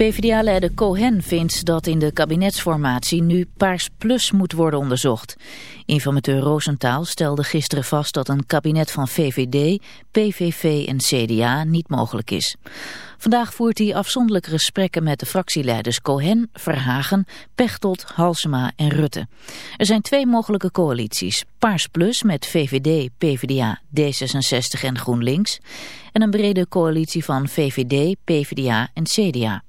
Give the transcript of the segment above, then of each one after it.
PvdA-leider Cohen vindt dat in de kabinetsformatie nu Paars Plus moet worden onderzocht. Informateur Roosentaal stelde gisteren vast dat een kabinet van VVD, PVV en CDA niet mogelijk is. Vandaag voert hij afzonderlijke gesprekken met de fractieleiders Cohen, Verhagen, Pechtold, Halsema en Rutte. Er zijn twee mogelijke coalities. Paars Plus met VVD, PvdA, D66 en GroenLinks. En een brede coalitie van VVD, PvdA en CDA.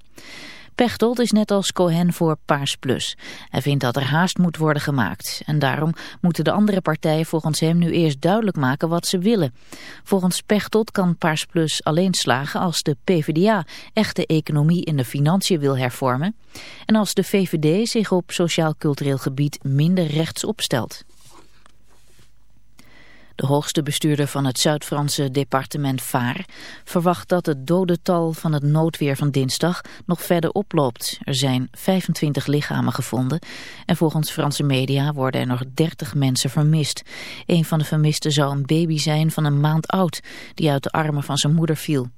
Pechtold is net als Cohen voor Paars Plus. Hij vindt dat er haast moet worden gemaakt. En daarom moeten de andere partijen volgens hem nu eerst duidelijk maken wat ze willen. Volgens Pechtold kan Paars Plus alleen slagen als de PvdA echt de economie in de financiën wil hervormen. En als de VVD zich op sociaal-cultureel gebied minder rechts opstelt. De hoogste bestuurder van het Zuid-Franse departement Vaar verwacht dat het dodental van het noodweer van dinsdag nog verder oploopt. Er zijn 25 lichamen gevonden en volgens Franse media worden er nog 30 mensen vermist. Een van de vermisten zou een baby zijn van een maand oud die uit de armen van zijn moeder viel.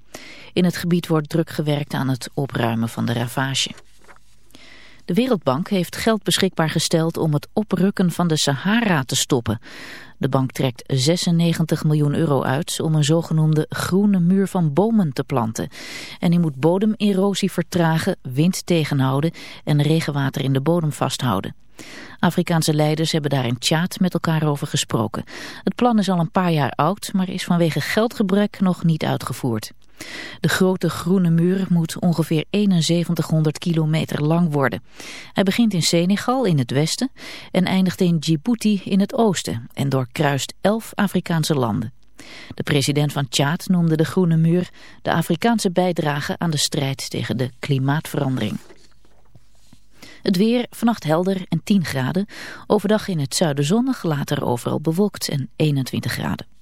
In het gebied wordt druk gewerkt aan het opruimen van de ravage. De Wereldbank heeft geld beschikbaar gesteld om het oprukken van de Sahara te stoppen. De bank trekt 96 miljoen euro uit om een zogenoemde groene muur van bomen te planten. En die moet bodemerosie vertragen, wind tegenhouden en regenwater in de bodem vasthouden. Afrikaanse leiders hebben daar in Tjaat met elkaar over gesproken. Het plan is al een paar jaar oud, maar is vanwege geldgebrek nog niet uitgevoerd. De grote groene muur moet ongeveer 7100 kilometer lang worden. Hij begint in Senegal in het westen en eindigt in Djibouti in het oosten en doorkruist elf Afrikaanse landen. De president van Tjaad noemde de groene muur de Afrikaanse bijdrage aan de strijd tegen de klimaatverandering. Het weer vannacht helder en 10 graden. Overdag in het zuiden zonnig, later overal bewolkt en 21 graden.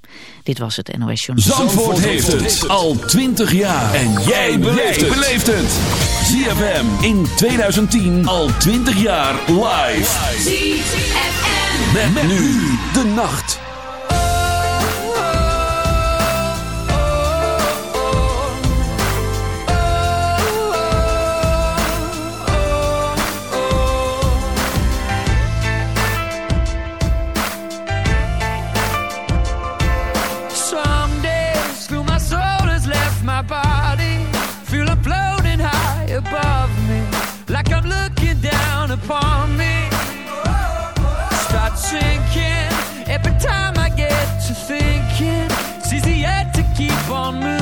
Dit was het NOS Journal. Zandvoort, heeft het al 20 jaar. En jij beleeft het. ZFM in 2010 al 20 jaar live. ZFM. Met, nu de nacht. on.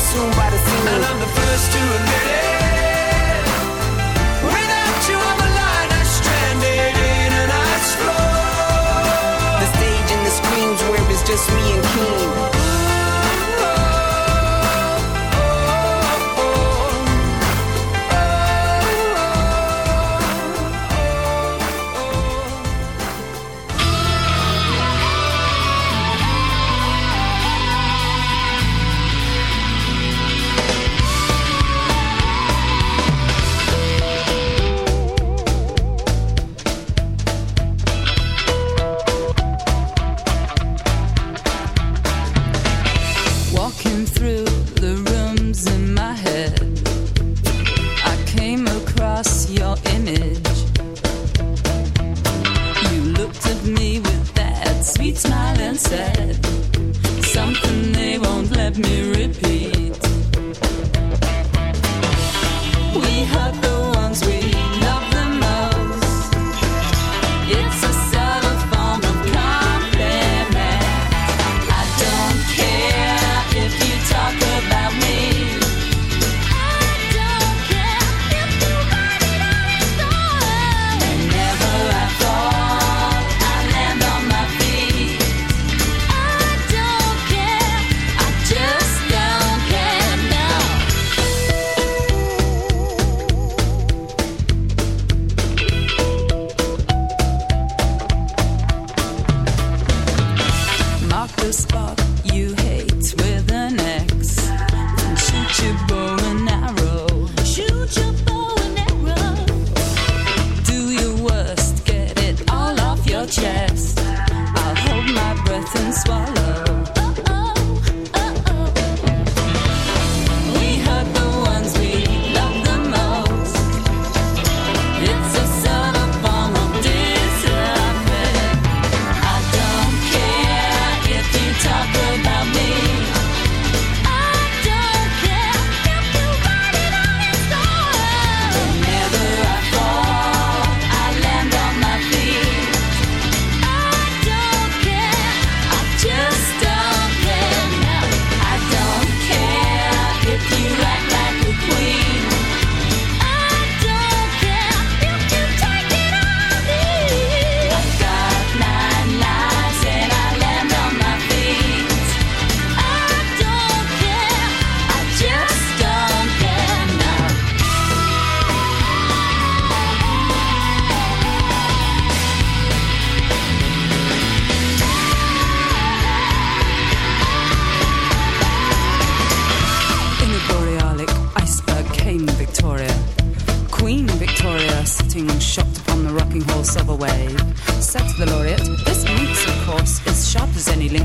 Consumed by the scene. And I'm the first to admit it. Without you, I'm a liner stranded in an ice floor. The stage and the screams where it's just me and King.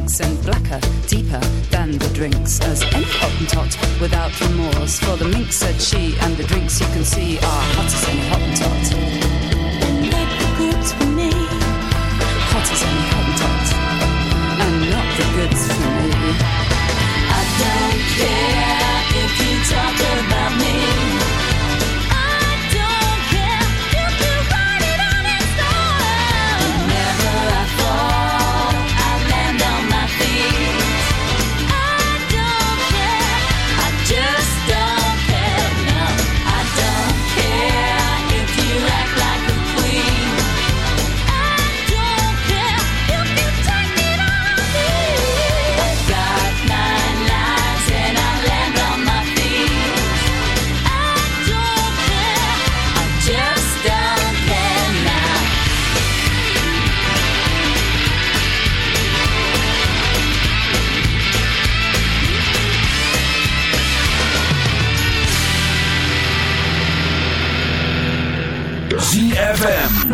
And blacker, deeper than the drinks, as any hottentot without remorse. For the minx, said she, and the drinks you can see are hot as any hottentot. Make the goods for me, hot as any hottentot, and not the goods for me. I don't care if you talk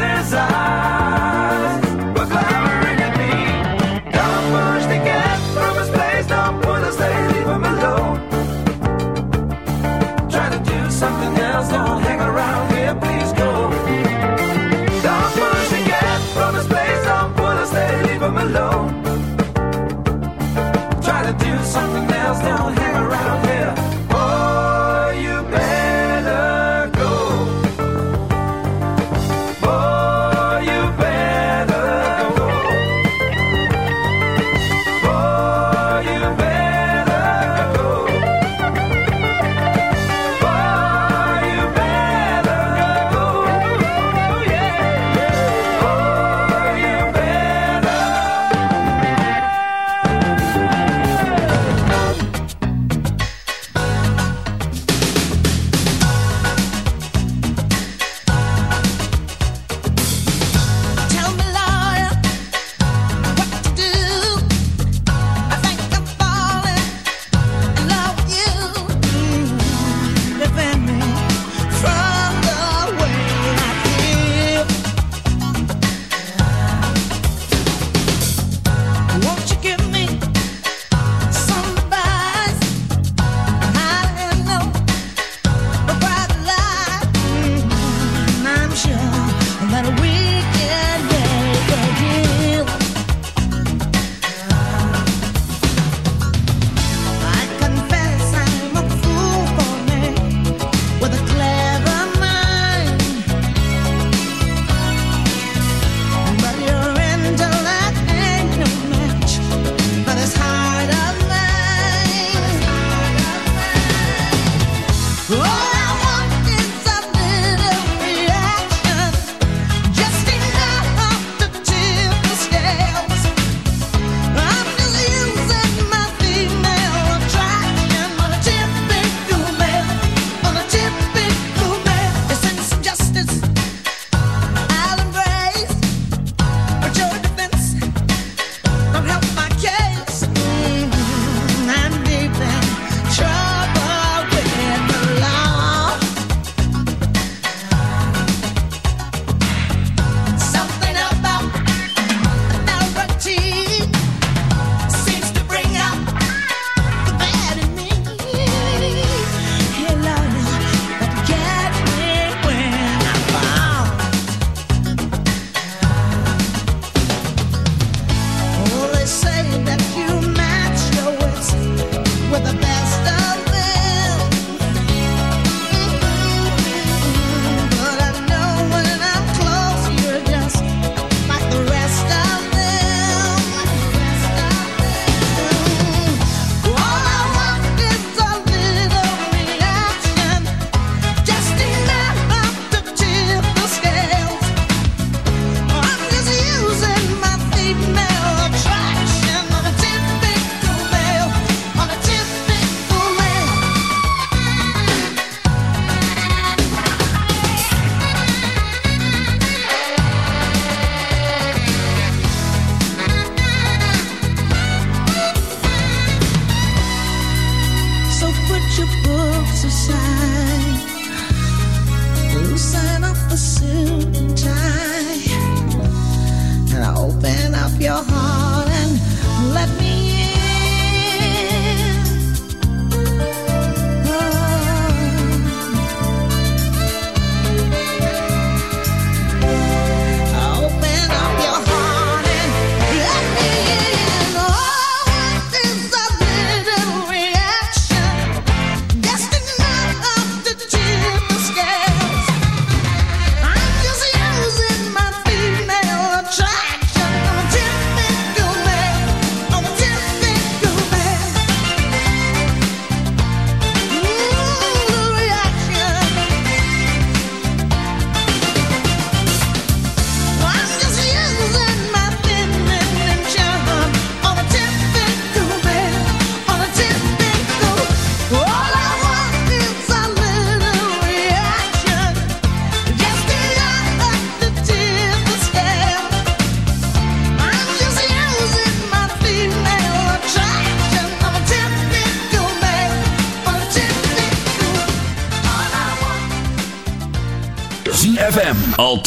Desire.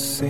say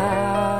now.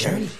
Shirley.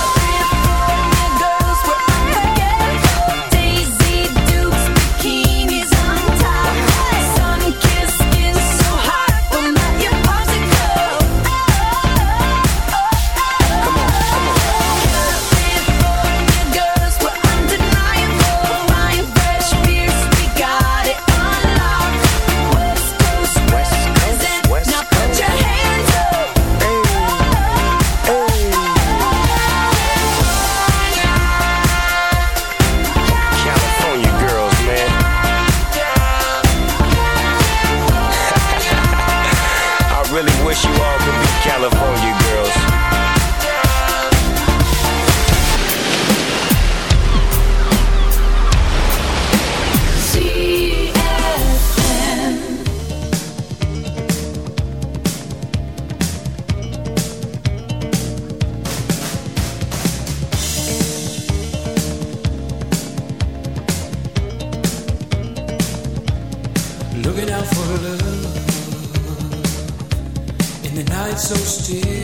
So still.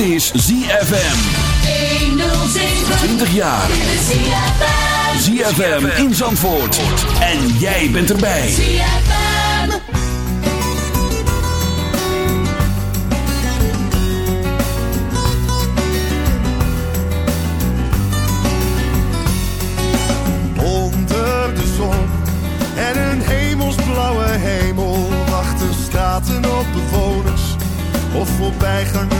Is ZFM. 20 jaar. ZFM in Zandvoort. En jij bent erbij. ZFM. Onder de zon en een hemelsblauwe hemel wachten straten op bewoners of voorbijgangers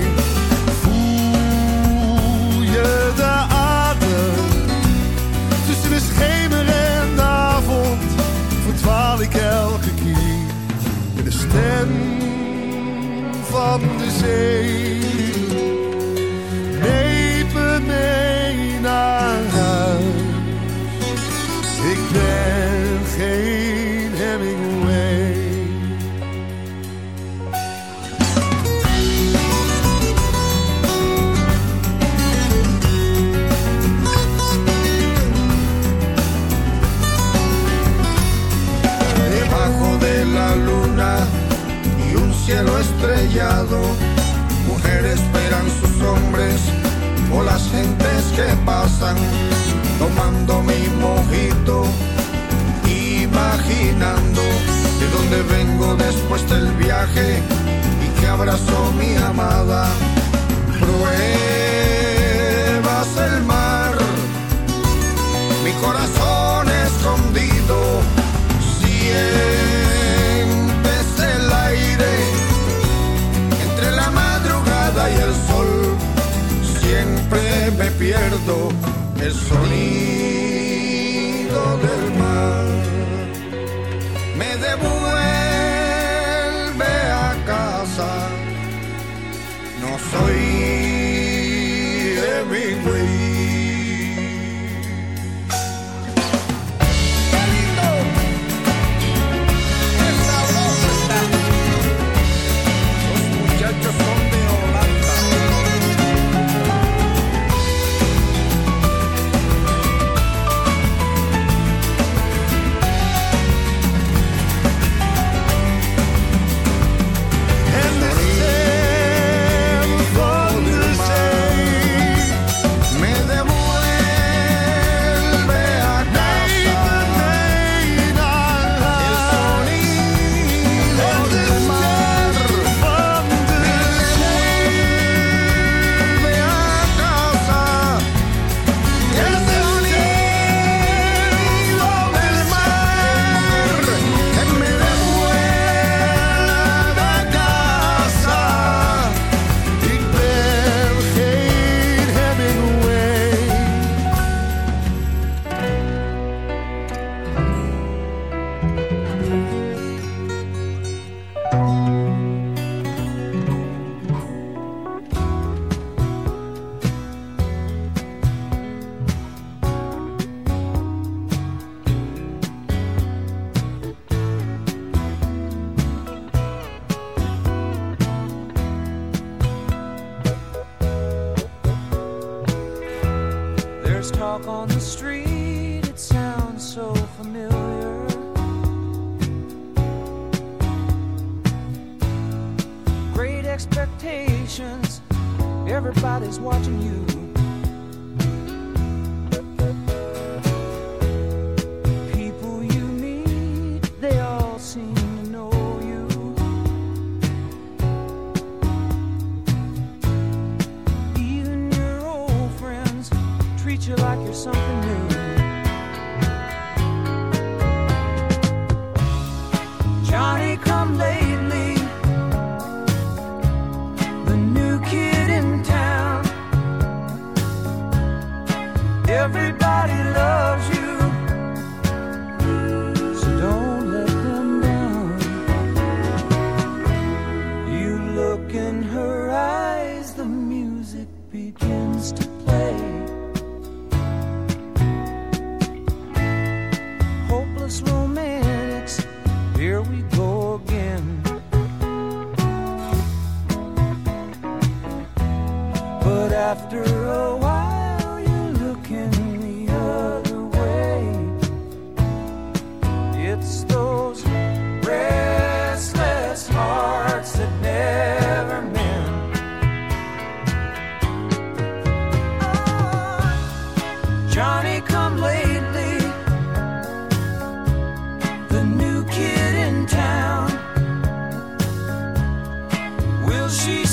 Van de zee. Mujeres esperan sus hombres o las gentes que pasan tomando mi mojito, imaginando de dónde vengo después del viaje y que abrazo mi amada. Pruebas el sonido del mar. She